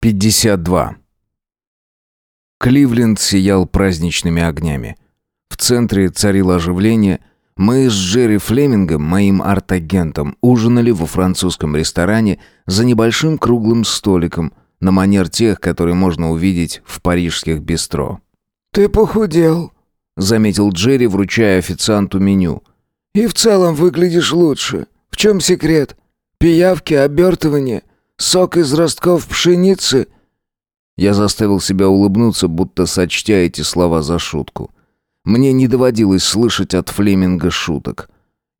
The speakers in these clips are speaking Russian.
52. Кливленд сиял праздничными огнями. В центре царило оживление. Мы с Джерри Флемингом, моим арт-агентом, ужинали во французском ресторане за небольшим круглым столиком, на манер тех, которые можно увидеть в парижских бистро. «Ты похудел», — заметил Джерри, вручая официанту меню. «И в целом выглядишь лучше. В чем секрет? Пиявки, обертывание, сок из ростков пшеницы?» Я заставил себя улыбнуться, будто сочтя эти слова за шутку. Мне не доводилось слышать от Флеминга шуток.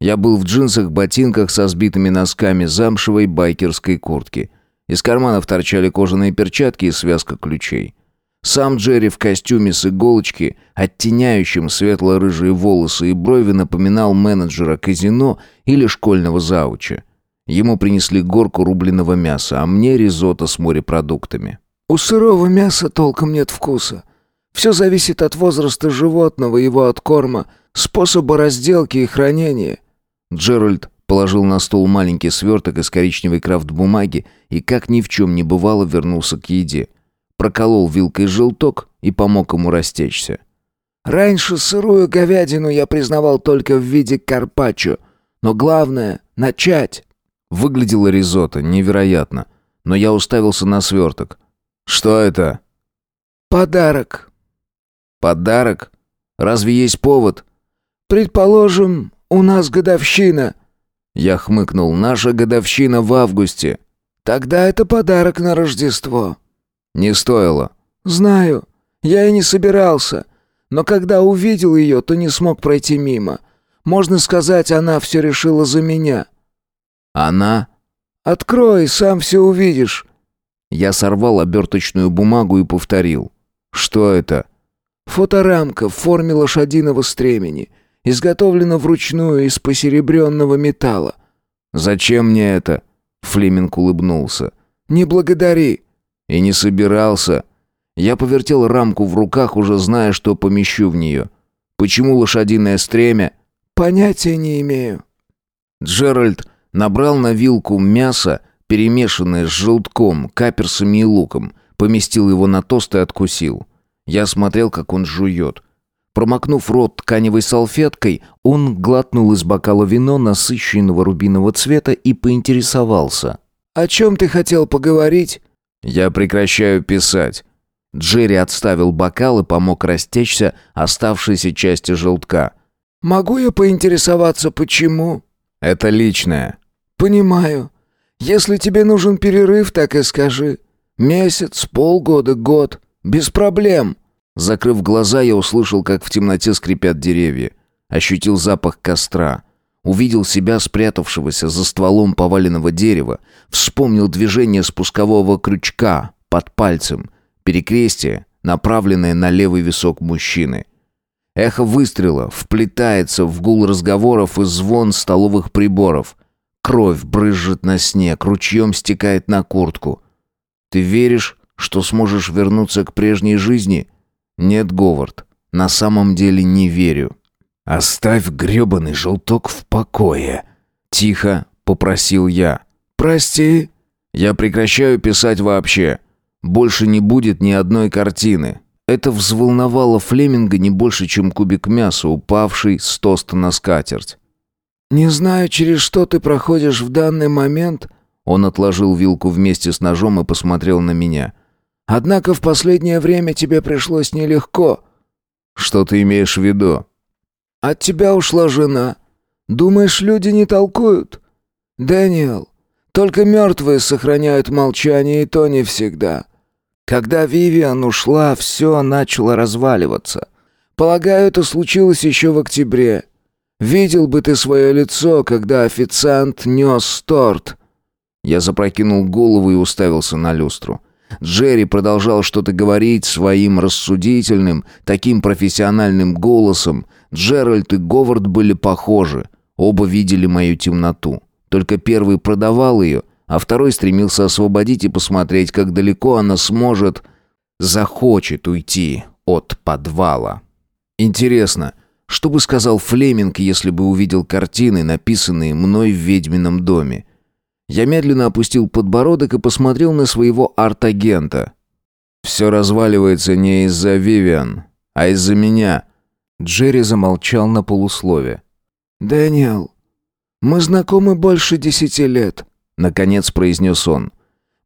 Я был в джинсах, ботинках со сбитыми носками, замшевой байкерской куртки. Из карманов торчали кожаные перчатки и связка ключей. Сам Джерри в костюме с иголочки, оттеняющим светло-рыжие волосы и брови, напоминал менеджера казино или школьного зауча. Ему принесли горку рубленого мяса, а мне ризотто с морепродуктами. «У сырого мяса толком нет вкуса. Все зависит от возраста животного, его откорма, способа разделки и хранения». Джеральд положил на стол маленький сверток из коричневой крафт-бумаги и, как ни в чем не бывало, вернулся к еде. Проколол вилкой желток и помог ему растечься. «Раньше сырую говядину я признавал только в виде карпаччо, но главное — начать». Выглядело ризотто невероятно, но я уставился на сверток. «Что это?» «Подарок». «Подарок? Разве есть повод?» «Предположим, у нас годовщина». Я хмыкнул. «Наша годовщина в августе». «Тогда это подарок на Рождество». «Не стоило». «Знаю. Я и не собирался. Но когда увидел ее, то не смог пройти мимо. Можно сказать, она все решила за меня». «Она?» «Открой, сам все увидишь». Я сорвал оберточную бумагу и повторил. «Что это?» «Фоторамка в форме лошадиного стремени. Изготовлена вручную из посеребренного металла». «Зачем мне это?» Флеминг улыбнулся. «Не благодари». «И не собирался». Я повертел рамку в руках, уже зная, что помещу в нее. «Почему лошадиное стремя?» «Понятия не имею». Джеральд набрал на вилку мясо, перемешанное с желтком, каперсами и луком, поместил его на тост и откусил. Я смотрел, как он жует. Промокнув рот тканевой салфеткой, он глотнул из бокала вино насыщенного рубинового цвета и поинтересовался. «О чем ты хотел поговорить?» «Я прекращаю писать». Джерри отставил бокал и помог растечься оставшейся части желтка. «Могу я поинтересоваться, почему?» «Это личное». «Понимаю. Если тебе нужен перерыв, так и скажи. Месяц, полгода, год. Без проблем». Закрыв глаза, я услышал, как в темноте скрипят деревья. Ощутил запах костра. Увидел себя спрятавшегося за стволом поваленного дерева. Вспомнил движение спускового крючка под пальцем. Перекрестие, направленное на левый висок мужчины. Эхо выстрела вплетается в гул разговоров и звон столовых приборов. Кровь брызжет на снег, ручьем стекает на куртку. Ты веришь, что сможешь вернуться к прежней жизни? Нет, Говард, на самом деле не верю. Оставь грёбаный желток в покое. Тихо попросил я. Прости. Я прекращаю писать вообще. Больше не будет ни одной картины. Это взволновало Флеминга не больше, чем кубик мяса, упавший с тоста на скатерть. «Не знаю, через что ты проходишь в данный момент», он отложил вилку вместе с ножом и посмотрел на меня. «Однако в последнее время тебе пришлось нелегко». «Что ты имеешь в виду?» «От тебя ушла жена. Думаешь, люди не толкуют?» «Дэниел, только мертвые сохраняют молчание, и то не всегда. Когда Вивиан ушла, все начало разваливаться. Полагаю, это случилось еще в октябре. Видел бы ты свое лицо, когда официант нес торт». Я запрокинул голову и уставился на люстру. Джерри продолжал что-то говорить своим рассудительным, таким профессиональным голосом. Джеральд и Говард были похожи. Оба видели мою темноту. Только первый продавал ее, а второй стремился освободить и посмотреть, как далеко она сможет, захочет уйти от подвала. Интересно, что бы сказал Флеминг, если бы увидел картины, написанные мной в ведьмином доме? Я медленно опустил подбородок и посмотрел на своего арт-агента. «Все разваливается не из-за Вивиан, а из-за меня». Джерри замолчал на полуслове. «Дэниел, мы знакомы больше десяти лет», — наконец произнес он.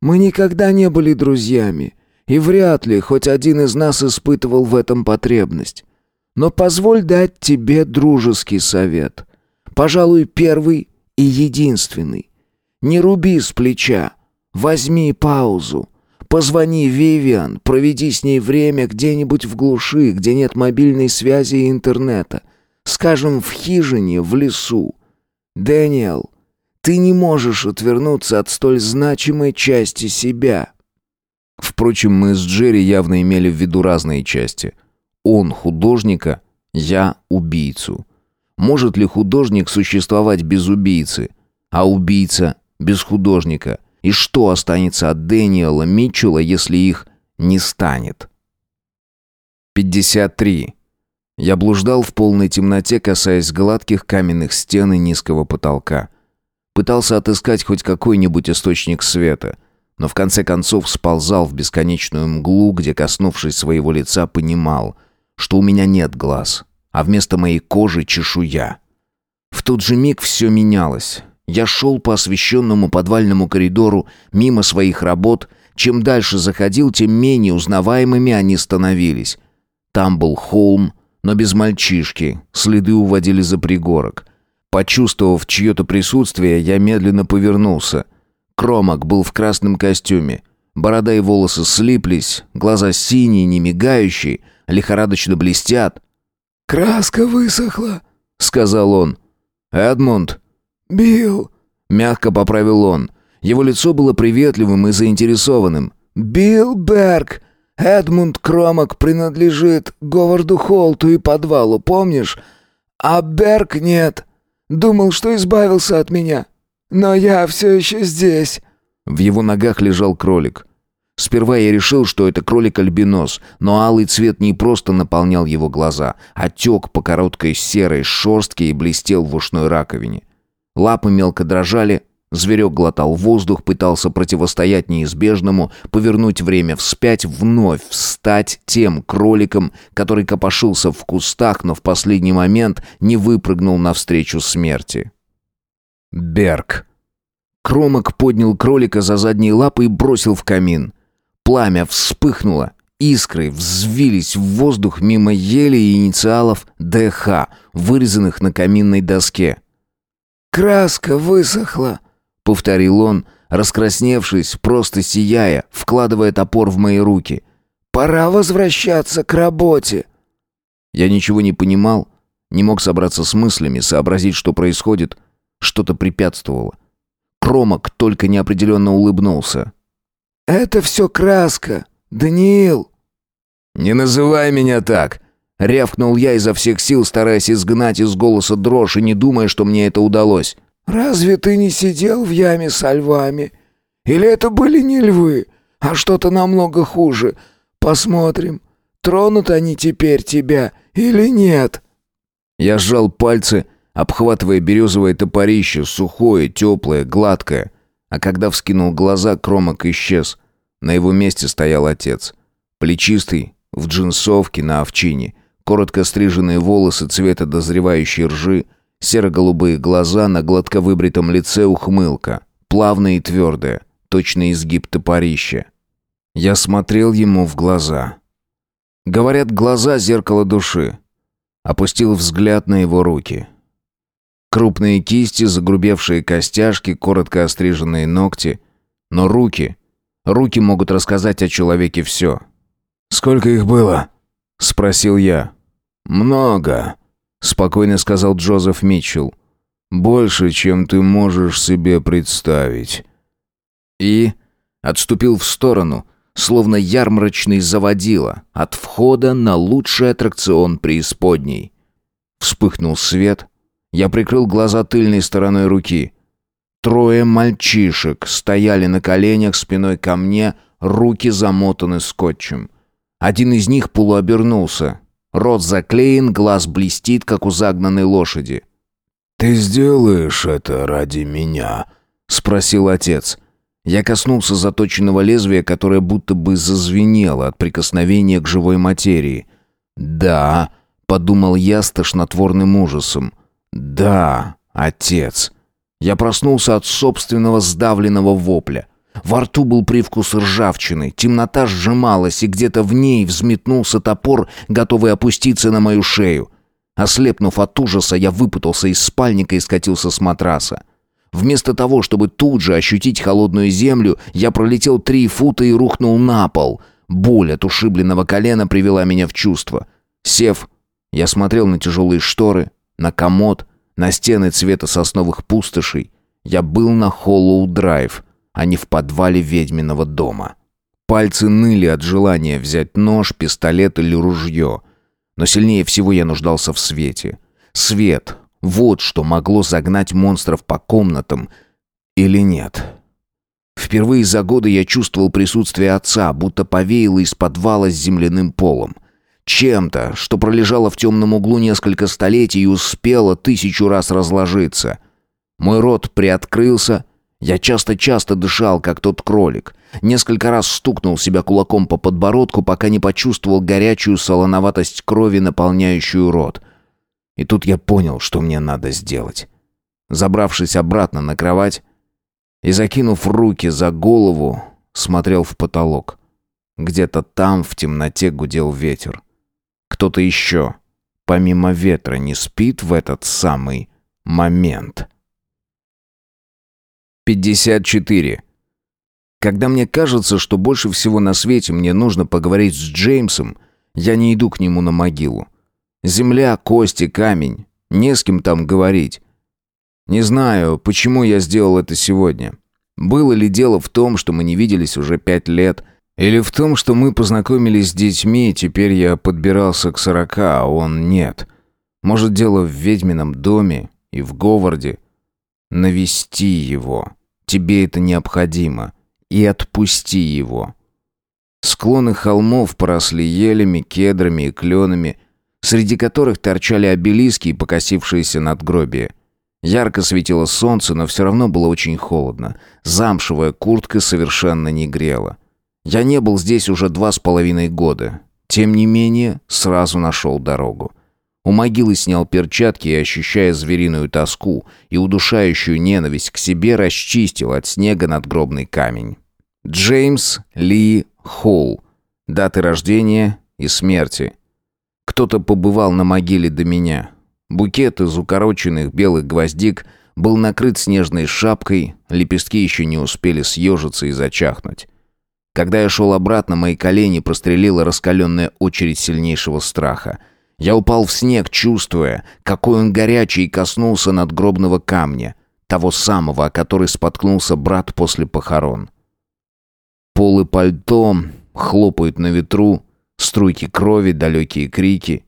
«Мы никогда не были друзьями, и вряд ли хоть один из нас испытывал в этом потребность. Но позволь дать тебе дружеский совет. Пожалуй, первый и единственный. Не руби с плеча. Возьми паузу. Позвони Вивиан, проведи с ней время где-нибудь в глуши, где нет мобильной связи и интернета. Скажем, в хижине, в лесу. Дэниел, ты не можешь отвернуться от столь значимой части себя. Впрочем, мы с Джерри явно имели в виду разные части. Он художника, я убийцу. Может ли художник существовать без убийцы, а убийца без художника? И что останется от Дэниела Митчелла, если их не станет? 53. Я блуждал в полной темноте, касаясь гладких каменных стен и низкого потолка. Пытался отыскать хоть какой-нибудь источник света, но в конце концов сползал в бесконечную мглу, где, коснувшись своего лица, понимал, что у меня нет глаз, а вместо моей кожи чешуя. В тот же миг все менялось. Я шел по освещенному подвальному коридору мимо своих работ. Чем дальше заходил, тем менее узнаваемыми они становились. Там был холм, но без мальчишки. Следы уводили за пригорок. Почувствовав чье-то присутствие, я медленно повернулся. Кромок был в красном костюме. Борода и волосы слиплись, глаза синие, не мигающие, лихорадочно блестят. «Краска высохла», — сказал он. «Эдмунд», «Билл!» — мягко поправил он. Его лицо было приветливым и заинтересованным. «Билл Берг! Эдмунд Кромок принадлежит Говарду Холту и подвалу, помнишь? А Берг нет. Думал, что избавился от меня. Но я все еще здесь». В его ногах лежал кролик. Сперва я решил, что это кролик-альбинос, но алый цвет не просто наполнял его глаза, а тек по короткой серой шерстке и блестел в ушной раковине. Лапы мелко дрожали, зверек глотал воздух, пытался противостоять неизбежному, повернуть время вспять, вновь встать тем кроликом, который копошился в кустах, но в последний момент не выпрыгнул навстречу смерти. Берг. Кромок поднял кролика за задние лапы и бросил в камин. Пламя вспыхнуло, искры взвились в воздух мимо ели и инициалов ДХ, вырезанных на каминной доске. «Краска высохла», — повторил он, раскрасневшись, просто сияя, вкладывая топор в мои руки. «Пора возвращаться к работе». Я ничего не понимал, не мог собраться с мыслями, сообразить, что происходит. Что-то препятствовало. Кромок только неопределенно улыбнулся. «Это все краска, Даниил». «Не называй меня так!» Рявкнул я изо всех сил, стараясь изгнать из голоса дрожь и не думая, что мне это удалось. «Разве ты не сидел в яме со львами? Или это были не львы, а что-то намного хуже? Посмотрим, тронут они теперь тебя или нет?» Я сжал пальцы, обхватывая березовое топорище, сухое, теплое, гладкое. А когда вскинул глаза, кромок исчез. На его месте стоял отец. Плечистый, в джинсовке на овчине. Коротко стриженные волосы цвета дозревающей ржи, серо-голубые глаза, на гладко выбритом лице ухмылка, плавная и твердая, точно изгиб топорища. Я смотрел ему в глаза. Говорят, глаза — зеркало души. Опустил взгляд на его руки. Крупные кисти, загрубевшие костяшки, коротко остриженные ногти. Но руки... Руки могут рассказать о человеке все. «Сколько их было?» — спросил я. «Много», — спокойно сказал Джозеф Митчелл. «Больше, чем ты можешь себе представить». И отступил в сторону, словно ярмарочный заводила, от входа на лучший аттракцион преисподней. Вспыхнул свет. Я прикрыл глаза тыльной стороной руки. Трое мальчишек стояли на коленях спиной ко мне, руки замотаны скотчем. Один из них полуобернулся, Рот заклеен, глаз блестит, как у загнанной лошади. «Ты сделаешь это ради меня?» — спросил отец. Я коснулся заточенного лезвия, которое будто бы зазвенело от прикосновения к живой материи. «Да», — подумал я с тошнотворным ужасом. «Да, отец». Я проснулся от собственного сдавленного вопля. Во рту был привкус ржавчины, темнота сжималась, и где-то в ней взметнулся топор, готовый опуститься на мою шею. Ослепнув от ужаса, я выпутался из спальника и скатился с матраса. Вместо того, чтобы тут же ощутить холодную землю, я пролетел три фута и рухнул на пол. Боль от ушибленного колена привела меня в чувство. Сев, я смотрел на тяжелые шторы, на комод, на стены цвета сосновых пустошей. Я был на Холлоу-драйв, а не в подвале ведьминого дома. Пальцы ныли от желания взять нож, пистолет или ружье. Но сильнее всего я нуждался в свете. Свет — вот что могло загнать монстров по комнатам или нет. Впервые за годы я чувствовал присутствие отца, будто повеяло из подвала с земляным полом. Чем-то, что пролежало в темном углу несколько столетий и успело тысячу раз разложиться. Мой рот приоткрылся, я часто-часто дышал, как тот кролик. Несколько раз стукнул себя кулаком по подбородку, пока не почувствовал горячую солоноватость крови, наполняющую рот. И тут я понял, что мне надо сделать. Забравшись обратно на кровать и закинув руки за голову, смотрел в потолок. Где-то там в темноте гудел ветер. Кто-то еще, помимо ветра, не спит в этот самый момент. 54. Когда мне кажется, что больше всего на свете мне нужно поговорить с Джеймсом, я не иду к нему на могилу. Земля, кости, камень. Не с кем там говорить. Не знаю, почему я сделал это сегодня. Было ли дело в том, что мы не виделись уже пять лет, или в том, что мы познакомились с детьми, и теперь я подбирался к сорока, а он нет. Может, дело в ведьмином доме и в Говарде. Навести его. Тебе это необходимо. И отпусти его. Склоны холмов поросли елями, кедрами и кленами, среди которых торчали обелиски и покосившиеся надгробия. Ярко светило солнце, но все равно было очень холодно. Замшевая куртка совершенно не грела. Я не был здесь уже два с половиной года. Тем не менее, сразу нашел дорогу. У могилы снял перчатки и, ощущая звериную тоску и удушающую ненависть к себе, расчистил от снега надгробный камень. Джеймс Ли Холл. Даты рождения и смерти. Кто-то побывал на могиле до меня. Букет из укороченных белых гвоздик был накрыт снежной шапкой, лепестки еще не успели съежиться и зачахнуть. Когда я шел обратно, мои колени прострелила раскаленная очередь сильнейшего страха — я упал в снег, чувствуя, какой он горячий и коснулся надгробного камня, того самого, о который споткнулся брат после похорон. Полы пальто хлопают на ветру, струйки крови, далекие крики.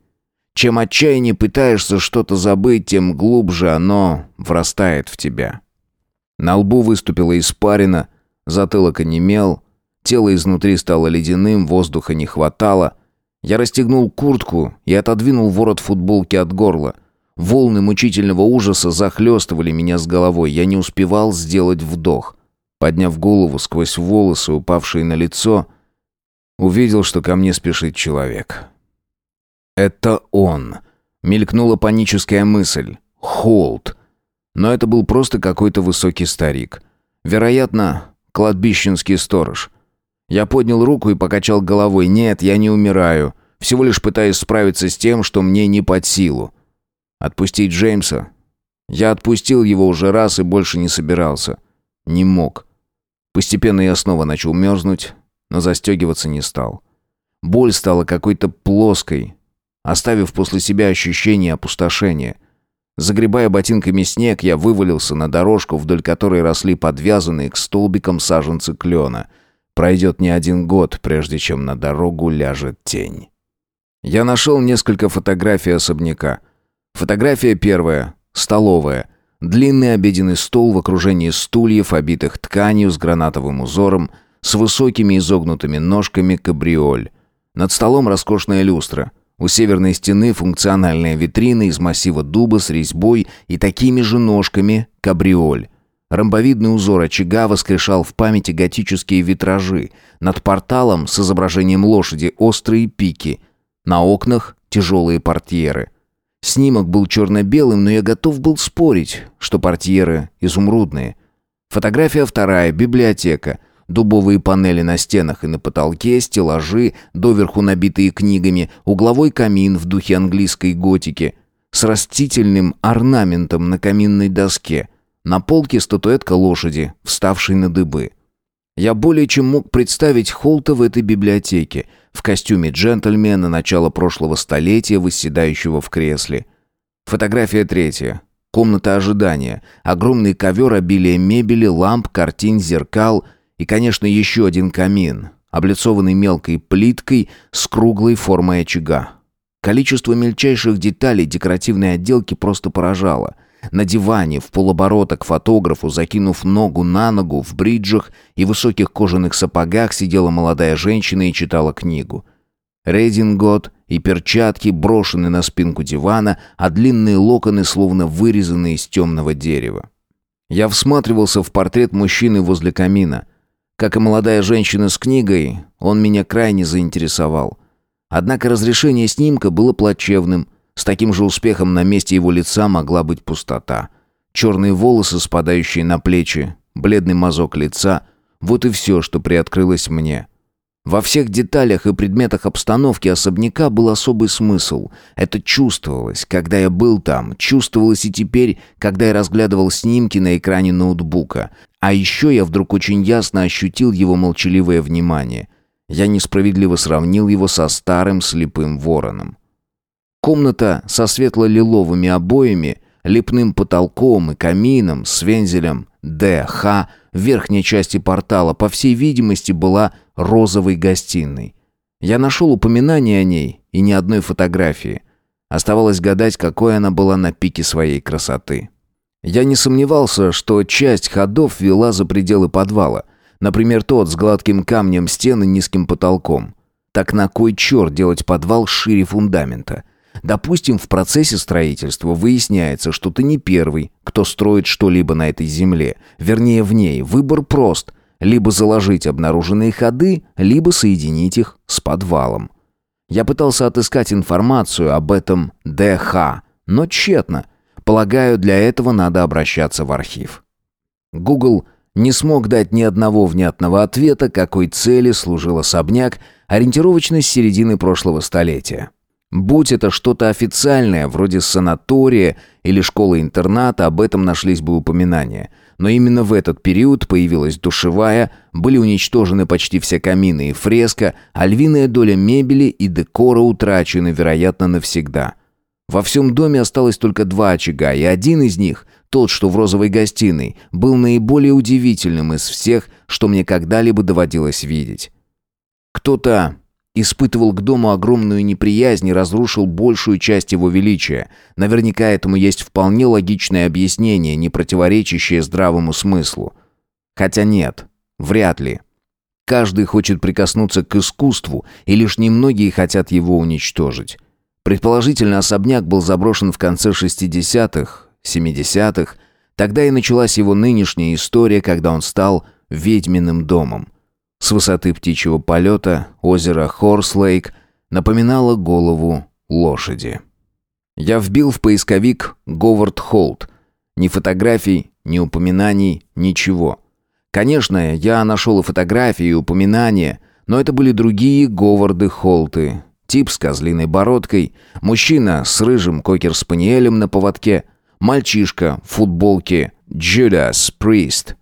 Чем отчаяннее пытаешься что-то забыть, тем глубже оно врастает в тебя. На лбу выступила испарина, затылок онемел, тело изнутри стало ледяным, воздуха не хватало — я расстегнул куртку и отодвинул ворот футболки от горла. Волны мучительного ужаса захлестывали меня с головой. Я не успевал сделать вдох. Подняв голову сквозь волосы, упавшие на лицо, увидел, что ко мне спешит человек. «Это он!» — мелькнула паническая мысль. «Холд!» Но это был просто какой-то высокий старик. Вероятно, кладбищенский сторож — я поднял руку и покачал головой. «Нет, я не умираю. Всего лишь пытаюсь справиться с тем, что мне не под силу. Отпустить Джеймса? Я отпустил его уже раз и больше не собирался. Не мог. Постепенно я снова начал мерзнуть, но застегиваться не стал. Боль стала какой-то плоской, оставив после себя ощущение опустошения. Загребая ботинками снег, я вывалился на дорожку, вдоль которой росли подвязанные к столбикам саженцы клена — Пройдет не один год, прежде чем на дорогу ляжет тень. Я нашел несколько фотографий особняка. Фотография первая – столовая. Длинный обеденный стол в окружении стульев, обитых тканью с гранатовым узором, с высокими изогнутыми ножками кабриоль. Над столом роскошная люстра. У северной стены функциональная витрина из массива дуба с резьбой и такими же ножками кабриоль. Ромбовидный узор очага воскрешал в памяти готические витражи. Над порталом с изображением лошади острые пики. На окнах тяжелые портьеры. Снимок был черно-белым, но я готов был спорить, что портьеры изумрудные. Фотография вторая, библиотека. Дубовые панели на стенах и на потолке, стеллажи, доверху набитые книгами, угловой камин в духе английской готики с растительным орнаментом на каминной доске. На полке статуэтка лошади, вставшей на дыбы. Я более чем мог представить Холта в этой библиотеке, в костюме джентльмена начала прошлого столетия, восседающего в кресле. Фотография третья. Комната ожидания. Огромный ковер, обилие мебели, ламп, картин, зеркал и, конечно, еще один камин, облицованный мелкой плиткой с круглой формой очага. Количество мельчайших деталей декоративной отделки просто поражало. На диване, в полоборота к фотографу, закинув ногу на ногу, в бриджах и высоких кожаных сапогах сидела молодая женщина и читала книгу. Рейдингот и перчатки брошены на спинку дивана, а длинные локоны словно вырезаны из темного дерева. Я всматривался в портрет мужчины возле камина. Как и молодая женщина с книгой, он меня крайне заинтересовал. Однако разрешение снимка было плачевным. С таким же успехом на месте его лица могла быть пустота. Черные волосы, спадающие на плечи, бледный мазок лица — вот и все, что приоткрылось мне. Во всех деталях и предметах обстановки особняка был особый смысл. Это чувствовалось, когда я был там, чувствовалось и теперь, когда я разглядывал снимки на экране ноутбука. А еще я вдруг очень ясно ощутил его молчаливое внимание. Я несправедливо сравнил его со старым слепым вороном. Комната со светло-лиловыми обоями, лепным потолком и камином с вензелем ДХ в верхней части портала, по всей видимости, была розовой гостиной. Я нашел упоминание о ней и ни одной фотографии. Оставалось гадать, какой она была на пике своей красоты. Я не сомневался, что часть ходов вела за пределы подвала. Например, тот с гладким камнем стены низким потолком. Так на кой черт делать подвал шире фундамента? Допустим, в процессе строительства выясняется, что ты не первый, кто строит что-либо на этой земле. Вернее, в ней. Выбор прост. Либо заложить обнаруженные ходы, либо соединить их с подвалом. Я пытался отыскать информацию об этом ДХ, но тщетно. Полагаю, для этого надо обращаться в архив. Google не смог дать ни одного внятного ответа, какой цели служил особняк, ориентировочно с середины прошлого столетия. Будь это что-то официальное, вроде санатория или школы-интерната, об этом нашлись бы упоминания. Но именно в этот период появилась душевая, были уничтожены почти все камины и фреска, а львиная доля мебели и декора утрачены, вероятно, навсегда. Во всем доме осталось только два очага, и один из них тот, что в розовой гостиной, был наиболее удивительным из всех, что мне когда-либо доводилось видеть. Кто-то испытывал к дому огромную неприязнь и разрушил большую часть его величия. Наверняка этому есть вполне логичное объяснение, не противоречащее здравому смыслу. Хотя нет, вряд ли. Каждый хочет прикоснуться к искусству, и лишь немногие хотят его уничтожить. Предположительно, особняк был заброшен в конце 60-х, 70-х. Тогда и началась его нынешняя история, когда он стал ведьминым домом. С высоты птичьего полета озеро Хорслейк напоминало голову лошади. Я вбил в поисковик «Говард Холт». Ни фотографий, ни упоминаний, ничего. Конечно, я нашел и фотографии, и упоминания, но это были другие Говарды Холты. Тип с козлиной бородкой, мужчина с рыжим кокер-спаниелем на поводке, Мальчишка в футболке «Judas Priest».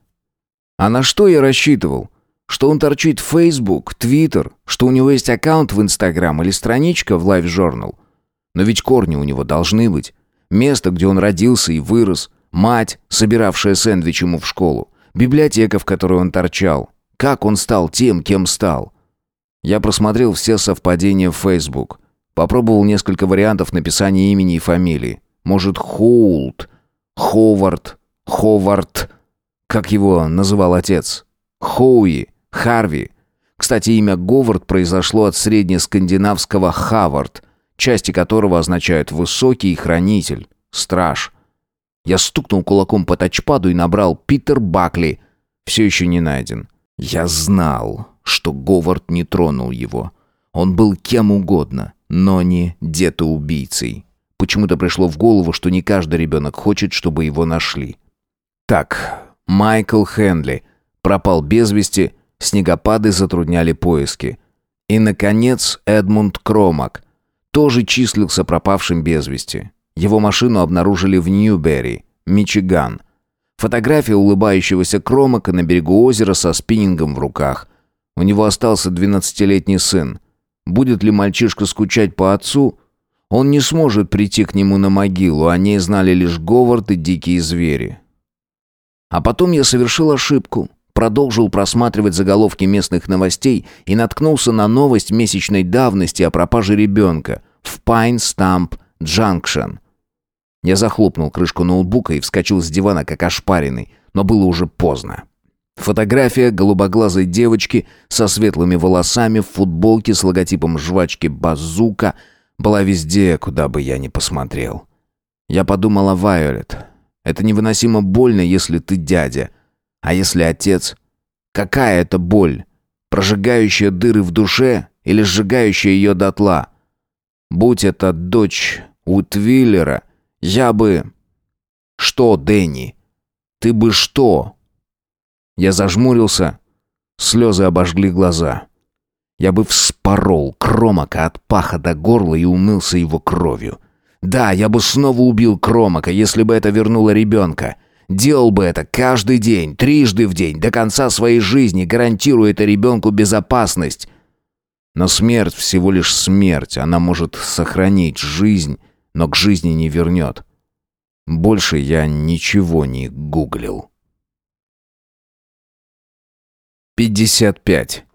А на что я рассчитывал? Что он торчит в Facebook, Twitter, что у него есть аккаунт в Instagram или страничка в Live Journal. Но ведь корни у него должны быть. Место, где он родился и вырос. Мать, собиравшая сэндвич ему в школу. Библиотека, в которой он торчал. Как он стал тем, кем стал. Я просмотрел все совпадения в Facebook. Попробовал несколько вариантов написания имени и фамилии. Может, Хоулт, Ховард, Ховард, как его называл отец, Хоуи, Харви. Кстати, имя Говард произошло от среднескандинавского «Хавард», части которого означают «высокий хранитель», «страж». Я стукнул кулаком по тачпаду и набрал «Питер Бакли». Все еще не найден. Я знал, что Говард не тронул его. Он был кем угодно, но не детоубийцей. Почему-то пришло в голову, что не каждый ребенок хочет, чтобы его нашли. Так, Майкл Хенли пропал без вести, снегопады затрудняли поиски. И, наконец, Эдмунд Кромак тоже числился пропавшим без вести. Его машину обнаружили в Ньюберри, Мичиган. Фотография улыбающегося Кромака на берегу озера со спиннингом в руках. У него остался 12-летний сын. Будет ли мальчишка скучать по отцу? Он не сможет прийти к нему на могилу, о ней знали лишь Говард и дикие звери. А потом я совершил ошибку. Продолжил просматривать заголовки местных новостей и наткнулся на новость месячной давности о пропаже ребенка в Пайн Стамп Джанкшен. Я захлопнул крышку ноутбука и вскочил с дивана как ошпаренный, но было уже поздно. Фотография голубоглазой девочки со светлыми волосами в футболке с логотипом жвачки «Базука» была везде, куда бы я ни посмотрел. Я подумал о Вайолет. Это невыносимо больно, если ты дядя. А если отец? Какая это боль? Прожигающая дыры в душе или сжигающая ее дотла? Будь это дочь Утвиллера, я бы... Что, Дэнни? Ты бы что? Я зажмурился, слезы обожгли глаза. Я бы вспорол Кромака от паха до горла и умылся его кровью. Да, я бы снова убил Кромака, если бы это вернуло ребенка. Делал бы это каждый день, трижды в день, до конца своей жизни, гарантируя это ребенку безопасность. Но смерть всего лишь смерть. Она может сохранить жизнь, но к жизни не вернет. Больше я ничего не гуглил. 55.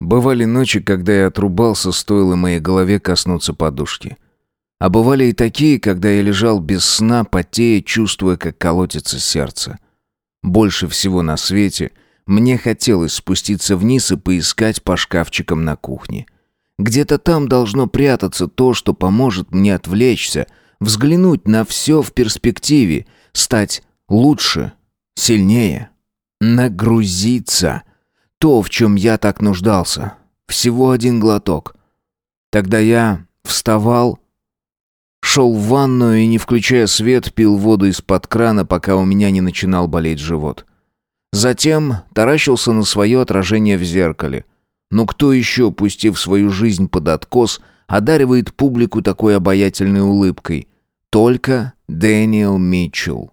Бывали ночи, когда я отрубался, стоило моей голове коснуться подушки. А бывали и такие, когда я лежал без сна, потея, чувствуя, как колотится сердце. Больше всего на свете мне хотелось спуститься вниз и поискать по шкафчикам на кухне. Где-то там должно прятаться то, что поможет мне отвлечься, взглянуть на все в перспективе, стать лучше, сильнее. Нагрузиться. То, в чем я так нуждался. Всего один глоток. Тогда я вставал, шел в ванную и, не включая свет, пил воду из-под крана, пока у меня не начинал болеть живот. Затем таращился на свое отражение в зеркале. Но кто еще, пустив свою жизнь под откос, одаривает публику такой обаятельной улыбкой? Только Дэниел Митчелл.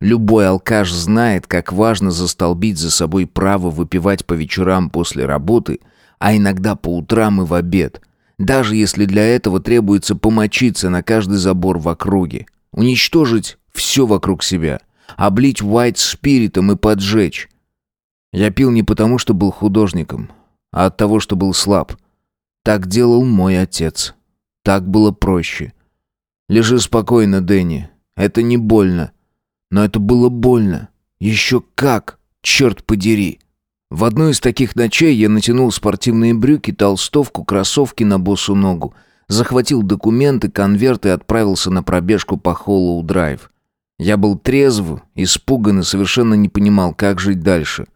Любой алкаш знает, как важно застолбить за собой право выпивать по вечерам после работы, а иногда по утрам и в обед, даже если для этого требуется помочиться на каждый забор в округе, уничтожить все вокруг себя, облить white спиритом и поджечь. Я пил не потому, что был художником, а от того, что был слаб. Так делал мой отец. Так было проще. Лежи спокойно, Дэнни. Это не больно. Но это было больно. Еще как, черт подери. В одну из таких ночей я натянул спортивные брюки, толстовку, кроссовки на босу ногу, захватил документы, конверт и отправился на пробежку по Холлоу-драйв. Я был трезв, испуган и совершенно не понимал, как жить дальше.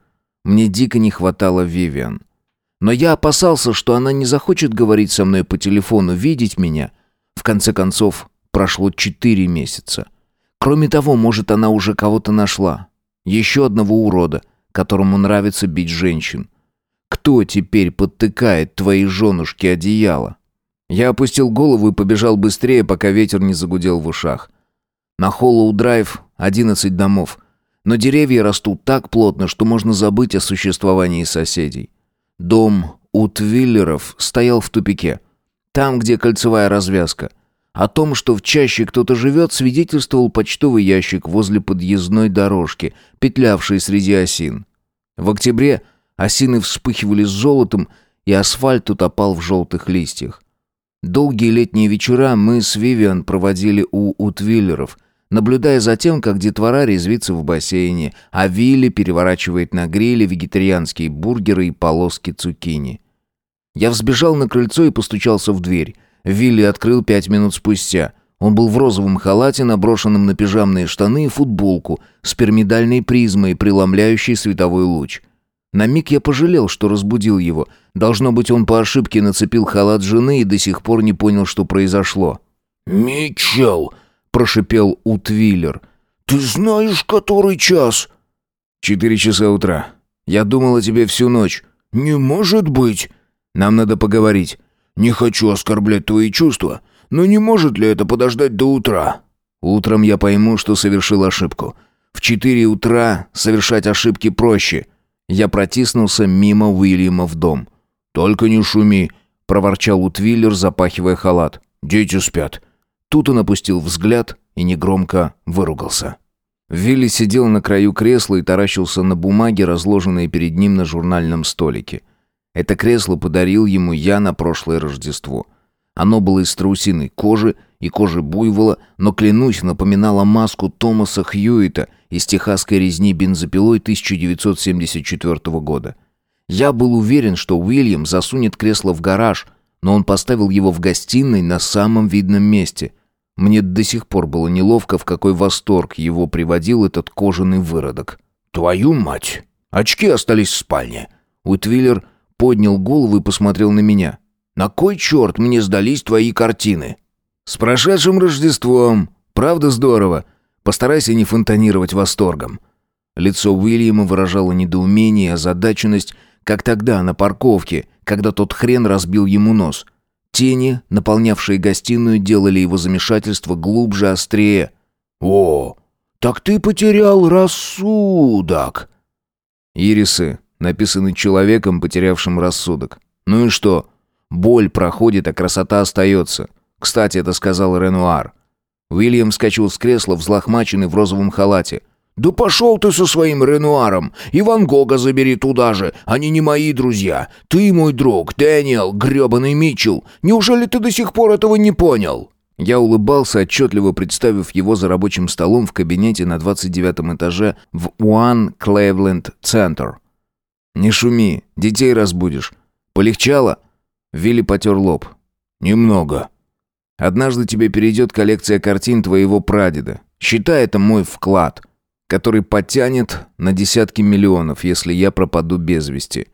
Мне дико не хватало Вивиан. Но я опасался, что она не захочет говорить со мной по телефону, видеть меня. В конце концов, прошло четыре месяца. Кроме того, может, она уже кого-то нашла. Еще одного урода, которому нравится бить женщин. Кто теперь подтыкает твои женушки одеяло? Я опустил голову и побежал быстрее, пока ветер не загудел в ушах. На Холлоу-драйв 11 домов. Но деревья растут так плотно, что можно забыть о существовании соседей. Дом у Твиллеров стоял в тупике. Там, где кольцевая развязка. О том, что в чаще кто-то живет, свидетельствовал почтовый ящик возле подъездной дорожки, петлявшей среди осин. В октябре осины вспыхивали золотом, и асфальт утопал в желтых листьях. Долгие летние вечера мы с Вивиан проводили у Утвиллеров, наблюдая за тем, как детвора резвится в бассейне, а Вилли переворачивает на гриле вегетарианские бургеры и полоски цукини. Я взбежал на крыльцо и постучался в дверь. Вилли открыл пять минут спустя. Он был в розовом халате, наброшенном на пижамные штаны и футболку с пирамидальной призмой, преломляющей световой луч. На миг я пожалел, что разбудил его. Должно быть, он по ошибке нацепил халат жены и до сих пор не понял, что произошло. «Митчелл!» — прошипел Утвиллер. «Ты знаешь, который час?» «Четыре часа утра. Я думал о тебе всю ночь». «Не может быть!» «Нам надо поговорить». «Не хочу оскорблять твои чувства, но не может ли это подождать до утра?» «Утром я пойму, что совершил ошибку. В четыре утра совершать ошибки проще». Я протиснулся мимо Уильяма в дом. «Только не шуми», — проворчал Утвиллер, запахивая халат. «Дети спят». Тут он опустил взгляд и негромко выругался. Вилли сидел на краю кресла и таращился на бумаги, разложенные перед ним на журнальном столике. Это кресло подарил ему я на прошлое Рождество. Оно было из страусиной кожи и кожи буйвола, но, клянусь, напоминало маску Томаса Хьюита из техасской резни бензопилой 1974 года. Я был уверен, что Уильям засунет кресло в гараж, но он поставил его в гостиной на самом видном месте. Мне до сих пор было неловко, в какой восторг его приводил этот кожаный выродок. «Твою мать! Очки остались в спальне!» Уитвиллер поднял голову и посмотрел на меня. «На кой черт мне сдались твои картины?» «С прошедшим Рождеством! Правда здорово? Постарайся не фонтанировать восторгом». Лицо Уильяма выражало недоумение и озадаченность, как тогда на парковке, когда тот хрен разбил ему нос. Тени, наполнявшие гостиную, делали его замешательство глубже, острее. «О, так ты потерял рассудок!» Ирисы написаны человеком, потерявшим рассудок. Ну и что? Боль проходит, а красота остается. Кстати, это сказал Ренуар. Уильям вскочил с кресла, взлохмаченный в розовом халате. «Да пошел ты со своим Ренуаром! И Ван Гога забери туда же! Они не мои друзья! Ты мой друг, Дэниел, гребаный Митчелл! Неужели ты до сих пор этого не понял?» Я улыбался, отчетливо представив его за рабочим столом в кабинете на 29 этаже в One Cleveland Center. «Не шуми, детей разбудишь. Полегчало?» Вилли потер лоб. «Немного». «Однажды тебе перейдет коллекция картин твоего прадеда. Считай это мой вклад, который потянет на десятки миллионов, если я пропаду без вести.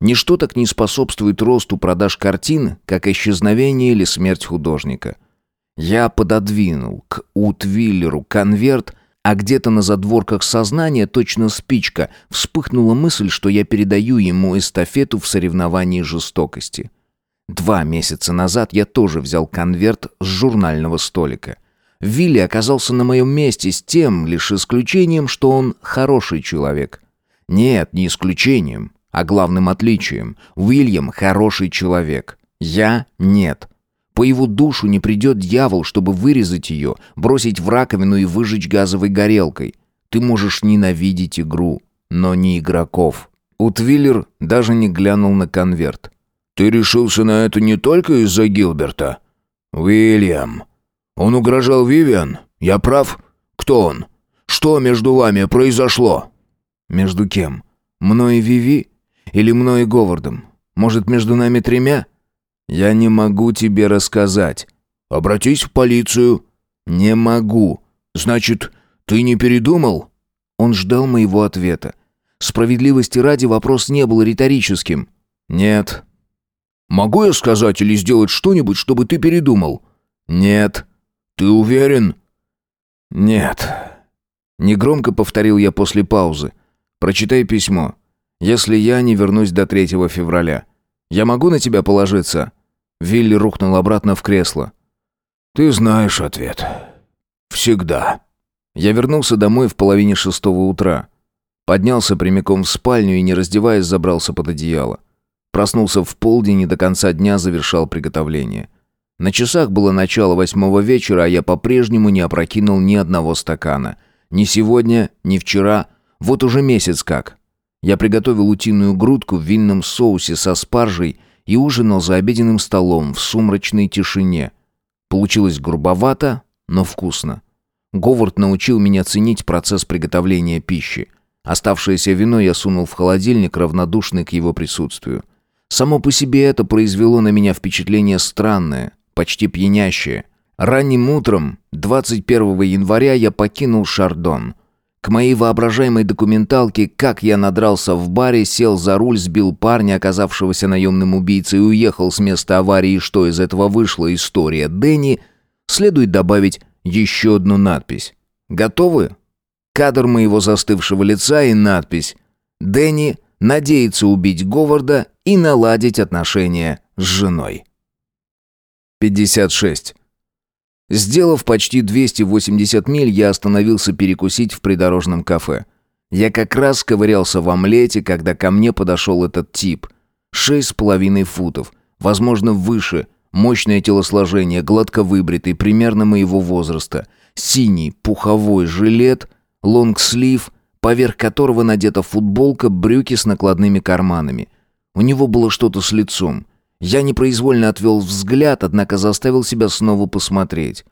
Ничто так не способствует росту продаж картин, как исчезновение или смерть художника». Я пододвинул к Утвиллеру конверт, а где-то на задворках сознания, точно спичка, вспыхнула мысль, что я передаю ему эстафету в соревновании жестокости. Два месяца назад я тоже взял конверт с журнального столика. Вилли оказался на моем месте с тем лишь исключением, что он хороший человек. Нет, не исключением, а главным отличием. Уильям хороший человек. Я нет. По его душу не придет дьявол, чтобы вырезать ее, бросить в раковину и выжечь газовой горелкой. Ты можешь ненавидеть игру, но не игроков. Утвиллер даже не глянул на конверт. «Ты решился на это не только из-за Гилберта?» «Уильям. Он угрожал Вивиан? Я прав? Кто он? Что между вами произошло?» «Между кем? Мной и Виви? Или мной и Говардом? Может, между нами тремя?» «Я не могу тебе рассказать». «Обратись в полицию». «Не могу». «Значит, ты не передумал?» Он ждал моего ответа. Справедливости ради вопрос не был риторическим. «Нет». «Могу я сказать или сделать что-нибудь, чтобы ты передумал?» «Нет». «Ты уверен?» «Нет». Негромко повторил я после паузы. «Прочитай письмо. Если я не вернусь до 3 февраля. Я могу на тебя положиться?» Вилли рухнул обратно в кресло. «Ты знаешь ответ. Всегда». Я вернулся домой в половине шестого утра. Поднялся прямиком в спальню и, не раздеваясь, забрался под одеяло. Проснулся в полдень и до конца дня завершал приготовление. На часах было начало восьмого вечера, а я по-прежнему не опрокинул ни одного стакана. Ни сегодня, ни вчера. Вот уже месяц как. Я приготовил утиную грудку в винном соусе со спаржей и ужинал за обеденным столом в сумрачной тишине. Получилось грубовато, но вкусно. Говард научил меня ценить процесс приготовления пищи. Оставшееся вино я сунул в холодильник, равнодушный к его присутствию. Само по себе это произвело на меня впечатление странное, почти пьянящее. Ранним утром 21 января я покинул Шардон. К моей воображаемой документалке «Как я надрался в баре», сел за руль, сбил парня, оказавшегося наемным убийцей, и уехал с места аварии, что из этого вышла история Дэнни, следует добавить еще одну надпись. Готовы? Кадр моего застывшего лица и надпись «Дэнни надеется убить Говарда и наладить отношения с женой». 56. Сделав почти 280 миль, я остановился перекусить в придорожном кафе. Я как раз ковырялся в омлете, когда ко мне подошел этот тип. Шесть с половиной футов, возможно, выше, мощное телосложение, гладко выбритый, примерно моего возраста, синий пуховой жилет, лонгслив, поверх которого надета футболка, брюки с накладными карманами. У него было что-то с лицом. Я непроизвольно отвел взгляд, однако заставил себя снова посмотреть.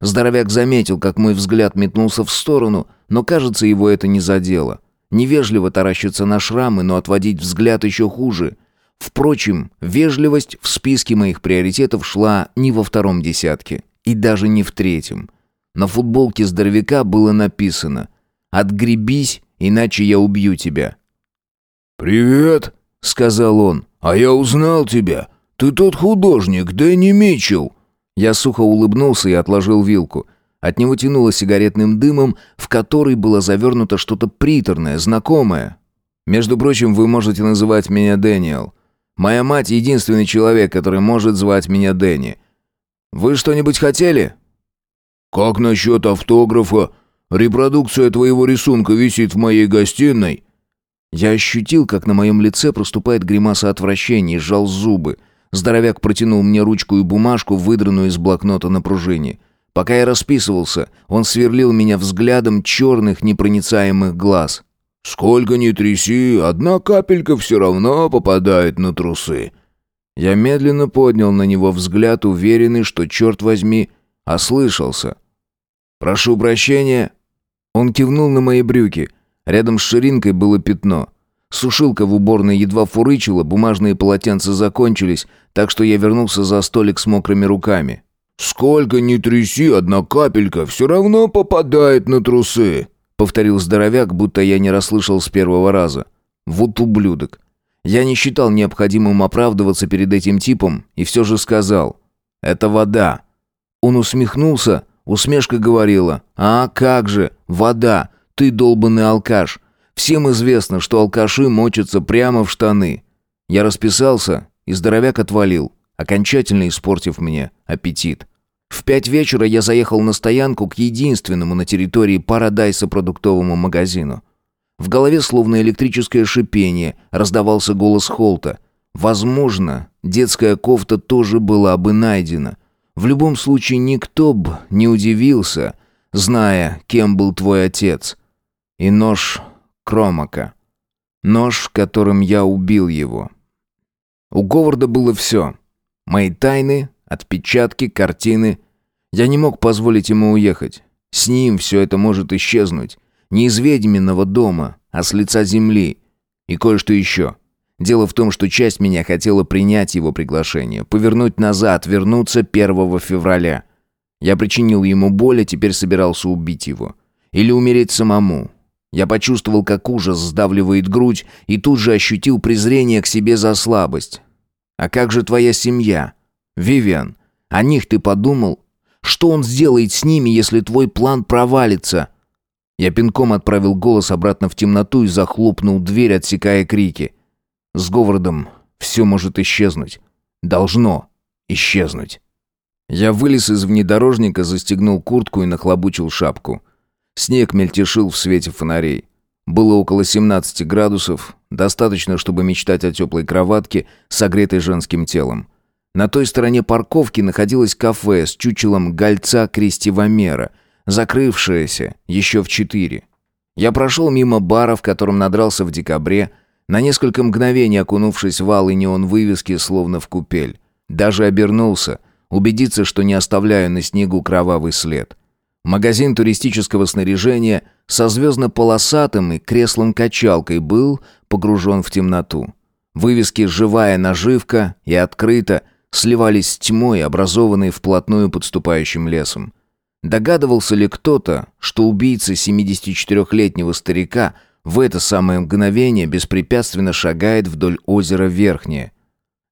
Здоровяк заметил, как мой взгляд метнулся в сторону, но, кажется, его это не задело. Невежливо таращиться на шрамы, но отводить взгляд еще хуже. Впрочем, вежливость в списке моих приоритетов шла не во втором десятке, и даже не в третьем. На футболке здоровяка было написано «Отгребись, иначе я убью тебя». «Привет», — сказал он, — «а я узнал тебя. «Ты тот художник, Дэнни Митчелл!» Я сухо улыбнулся и отложил вилку. От него тянуло сигаретным дымом, в который было завернуто что-то приторное, знакомое. «Между прочим, вы можете называть меня Дэниел. Моя мать — единственный человек, который может звать меня Дэнни. Вы что-нибудь хотели?» «Как насчет автографа? Репродукция твоего рисунка висит в моей гостиной». Я ощутил, как на моем лице проступает гримаса отвращения и сжал зубы — Здоровяк протянул мне ручку и бумажку, выдранную из блокнота на пружине. Пока я расписывался, он сверлил меня взглядом черных непроницаемых глаз. «Сколько ни тряси, одна капелька все равно попадает на трусы». Я медленно поднял на него взгляд, уверенный, что, черт возьми, ослышался. «Прошу прощения». Он кивнул на мои брюки. Рядом с ширинкой было пятно. Сушилка в уборной едва фурычила, бумажные полотенца закончились, так что я вернулся за столик с мокрыми руками. «Сколько ни тряси, одна капелька все равно попадает на трусы», — повторил здоровяк, будто я не расслышал с первого раза. «Вот ублюдок». Я не считал необходимым оправдываться перед этим типом и все же сказал. «Это вода». Он усмехнулся, усмешка говорила. «А, как же, вода, ты долбанный алкаш. Всем известно, что алкаши мочатся прямо в штаны. Я расписался, и здоровяк отвалил, окончательно испортив мне аппетит. В пять вечера я заехал на стоянку к единственному на территории Парадайса продуктовому магазину. В голове словно электрическое шипение раздавался голос Холта. Возможно, детская кофта тоже была бы найдена. В любом случае никто бы не удивился, зная, кем был твой отец. И нож Кромака. Нож, которым я убил его. У Говарда было все. Мои тайны, отпечатки, картины. Я не мог позволить ему уехать. С ним все это может исчезнуть. Не из ведьминого дома, а с лица земли. И кое-что еще. Дело в том, что часть меня хотела принять его приглашение, повернуть назад, вернуться 1 февраля. Я причинил ему боль, а теперь собирался убить его. Или умереть самому. Я почувствовал, как ужас сдавливает грудь, и тут же ощутил презрение к себе за слабость. «А как же твоя семья? Вивиан, о них ты подумал? Что он сделает с ними, если твой план провалится?» Я пинком отправил голос обратно в темноту и захлопнул дверь, отсекая крики. С Говардом все может исчезнуть. Должно исчезнуть. Я вылез из внедорожника, застегнул куртку и нахлобучил шапку. Снег мельтешил в свете фонарей. Было около 17 градусов, достаточно, чтобы мечтать о теплой кроватке, согретой женским телом. На той стороне парковки находилось кафе с чучелом гольца-крестивомера, закрывшееся еще в четыре. Я прошел мимо бара, в котором надрался в декабре, на несколько мгновений окунувшись в алый неон вывески, словно в купель. Даже обернулся, убедиться, что не оставляю на снегу кровавый след. Магазин туристического снаряжения со звездно-полосатым и креслом-качалкой был погружен в темноту. Вывески «Живая наживка» и «Открыто» сливались с тьмой, образованной вплотную подступающим лесом. Догадывался ли кто-то, что убийца 74-летнего старика в это самое мгновение беспрепятственно шагает вдоль озера Верхнее?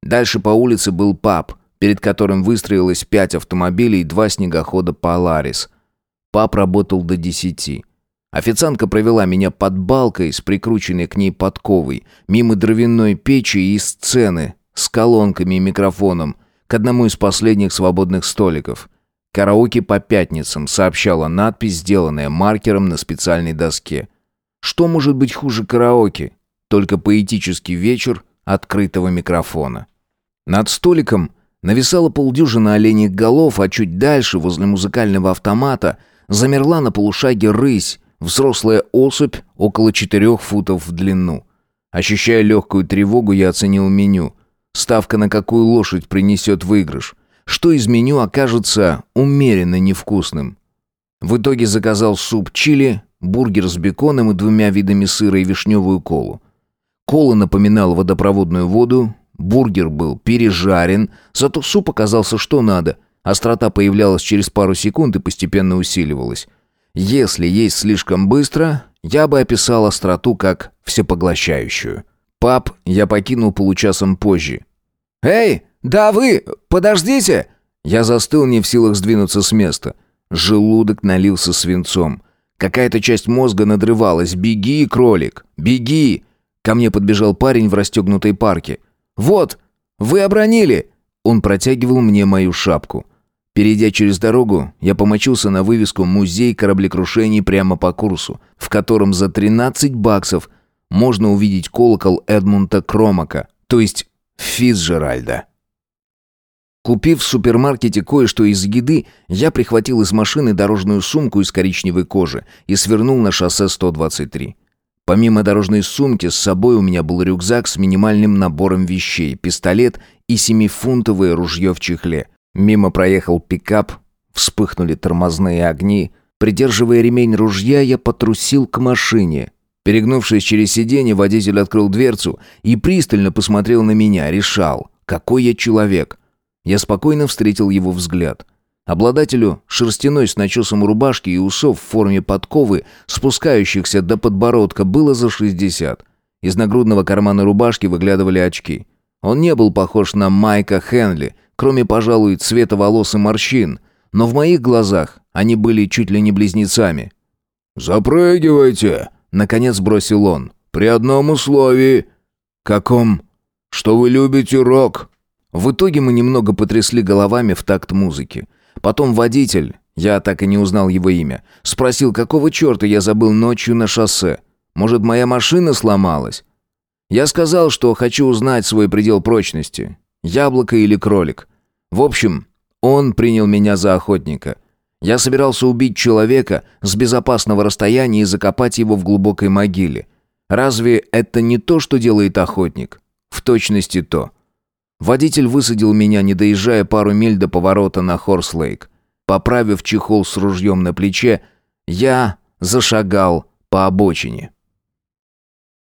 Дальше по улице был паб, перед которым выстроилось пять автомобилей и два снегохода «Поларис». Паб работал до десяти. Официантка провела меня под балкой с прикрученной к ней подковой, мимо дровяной печи и сцены с колонками и микрофоном к одному из последних свободных столиков. «Караоке по пятницам», сообщала надпись, сделанная маркером на специальной доске. Что может быть хуже караоке? Только поэтический вечер открытого микрофона. Над столиком нависала полдюжина оленьих голов, а чуть дальше, возле музыкального автомата, замерла на полушаге рысь, взрослая особь около четырех футов в длину. Ощущая легкую тревогу, я оценил меню. Ставка на какую лошадь принесет выигрыш. Что из меню окажется умеренно невкусным. В итоге заказал суп чили, бургер с беконом и двумя видами сыра и вишневую колу. Кола напоминала водопроводную воду, бургер был пережарен, зато суп оказался что надо. Острота появлялась через пару секунд и постепенно усиливалась. Если есть слишком быстро, я бы описал остроту как всепоглощающую. Пап я покинул получасом позже. «Эй, да вы, подождите!» Я застыл не в силах сдвинуться с места. Желудок налился свинцом. Какая-то часть мозга надрывалась. «Беги, кролик! Беги!» Ко мне подбежал парень в расстегнутой парке. «Вот, вы обронили!» Он протягивал мне мою шапку. Перейдя через дорогу, я помочился на вывеску «Музей кораблекрушений» прямо по курсу, в котором за 13 баксов можно увидеть колокол Эдмунда Кромака, то есть Фицджеральда. Купив в супермаркете кое-что из еды, я прихватил из машины дорожную сумку из коричневой кожи и свернул на шоссе 123. Помимо дорожной сумки, с собой у меня был рюкзак с минимальным набором вещей, пистолет и семифунтовое ружье в чехле. Мимо проехал пикап, вспыхнули тормозные огни. Придерживая ремень ружья, я потрусил к машине. Перегнувшись через сиденье, водитель открыл дверцу и пристально посмотрел на меня, решал, какой я человек. Я спокойно встретил его взгляд. Обладателю шерстяной с начесом рубашки и усов в форме подковы, спускающихся до подбородка, было за 60. Из нагрудного кармана рубашки выглядывали очки. Он не был похож на Майка Хенли, кроме, пожалуй, цвета волос и морщин, но в моих глазах они были чуть ли не близнецами. «Запрыгивайте!» Наконец бросил он. «При одном условии». «Каком?» «Что вы любите рок». В итоге мы немного потрясли головами в такт музыки. Потом водитель, я так и не узнал его имя, спросил, какого черта я забыл ночью на шоссе. Может, моя машина сломалась? Я сказал, что хочу узнать свой предел прочности. Яблоко или кролик. В общем, он принял меня за охотника. Я собирался убить человека с безопасного расстояния и закопать его в глубокой могиле. Разве это не то, что делает охотник? В точности то. Водитель высадил меня, не доезжая пару миль до поворота на Хорс-Лейк. Поправив чехол с ружьем на плече, я зашагал по обочине.